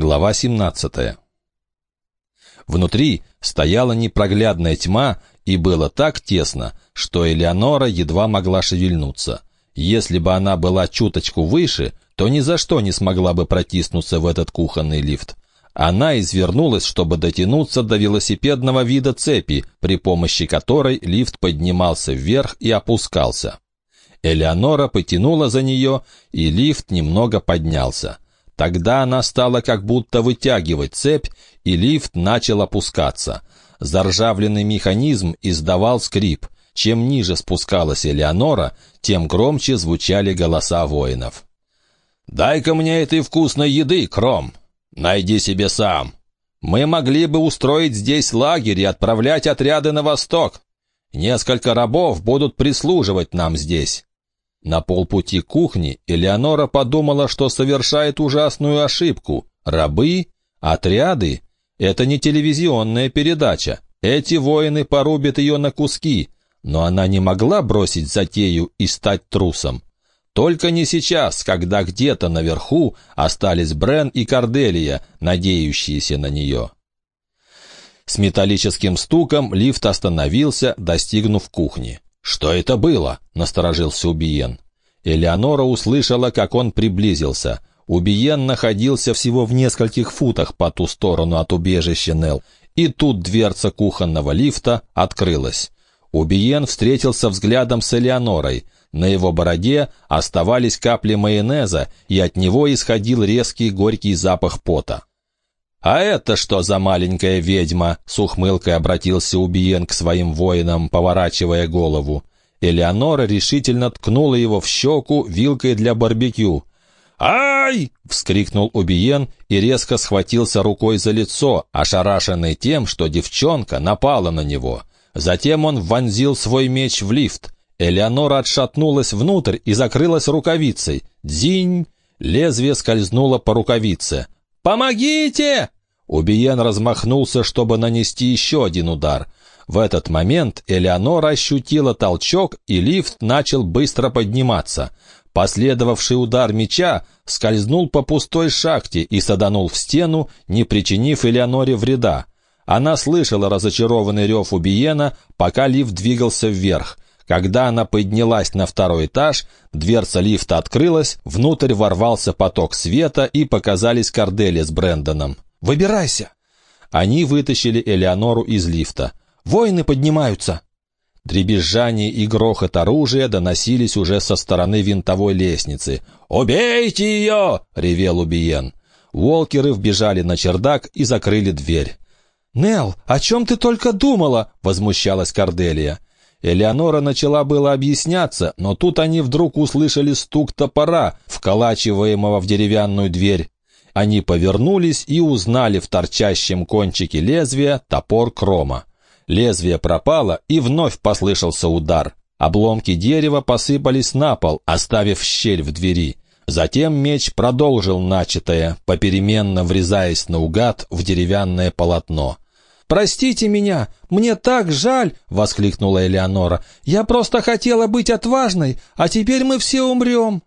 Глава 17. Внутри стояла непроглядная тьма, и было так тесно, что Элеонора едва могла шевельнуться. Если бы она была чуточку выше, то ни за что не смогла бы протиснуться в этот кухонный лифт. Она извернулась, чтобы дотянуться до велосипедного вида цепи, при помощи которой лифт поднимался вверх и опускался. Элеонора потянула за нее, и лифт немного поднялся. Тогда она стала как будто вытягивать цепь, и лифт начал опускаться. Заржавленный механизм издавал скрип. Чем ниже спускалась Элеонора, тем громче звучали голоса воинов. «Дай-ка мне этой вкусной еды, Кром! Найди себе сам! Мы могли бы устроить здесь лагерь и отправлять отряды на восток. Несколько рабов будут прислуживать нам здесь. На полпути к кухне Элеонора подумала, что совершает ужасную ошибку. Рабы? Отряды? Это не телевизионная передача. Эти воины порубят ее на куски. Но она не могла бросить затею и стать трусом. Только не сейчас, когда где-то наверху остались Брен и Корделия, надеющиеся на нее. С металлическим стуком лифт остановился, достигнув кухни. «Что это было?» — насторожился Убиен. Элеонора услышала, как он приблизился. Убиен находился всего в нескольких футах по ту сторону от убежища Нел, и тут дверца кухонного лифта открылась. Убиен встретился взглядом с Элеонорой. На его бороде оставались капли майонеза, и от него исходил резкий горький запах пота. «А это что за маленькая ведьма?» — с ухмылкой обратился Убиен к своим воинам, поворачивая голову. Элеонора решительно ткнула его в щеку вилкой для барбекю. «Ай!» — вскрикнул Убиен и резко схватился рукой за лицо, ошарашенный тем, что девчонка напала на него. Затем он вонзил свой меч в лифт. Элеонора отшатнулась внутрь и закрылась рукавицей. «Дзинь!» Лезвие скользнуло по рукавице. «Помогите!» Убиен размахнулся, чтобы нанести еще один удар. В этот момент Элеонора ощутила толчок, и лифт начал быстро подниматься. Последовавший удар меча скользнул по пустой шахте и саданул в стену, не причинив Элеоноре вреда. Она слышала разочарованный рев Убиена, пока лифт двигался вверх. Когда она поднялась на второй этаж, дверца лифта открылась, внутрь ворвался поток света и показались Кордели с Брэндоном. «Выбирайся!» Они вытащили Элеонору из лифта. «Воины поднимаются!» Дребезжание и грохот оружия доносились уже со стороны винтовой лестницы. «Убейте ее!» — ревел Убиен. Уолкеры вбежали на чердак и закрыли дверь. «Нелл, о чем ты только думала?» — возмущалась Корделия. Элеонора начала было объясняться, но тут они вдруг услышали стук топора, вколачиваемого в деревянную дверь. Они повернулись и узнали в торчащем кончике лезвия топор крома. Лезвие пропало, и вновь послышался удар. Обломки дерева посыпались на пол, оставив щель в двери. Затем меч продолжил начатое, попеременно врезаясь наугад в деревянное полотно. «Простите меня, мне так жаль!» — воскликнула Элеонора. «Я просто хотела быть отважной, а теперь мы все умрем!»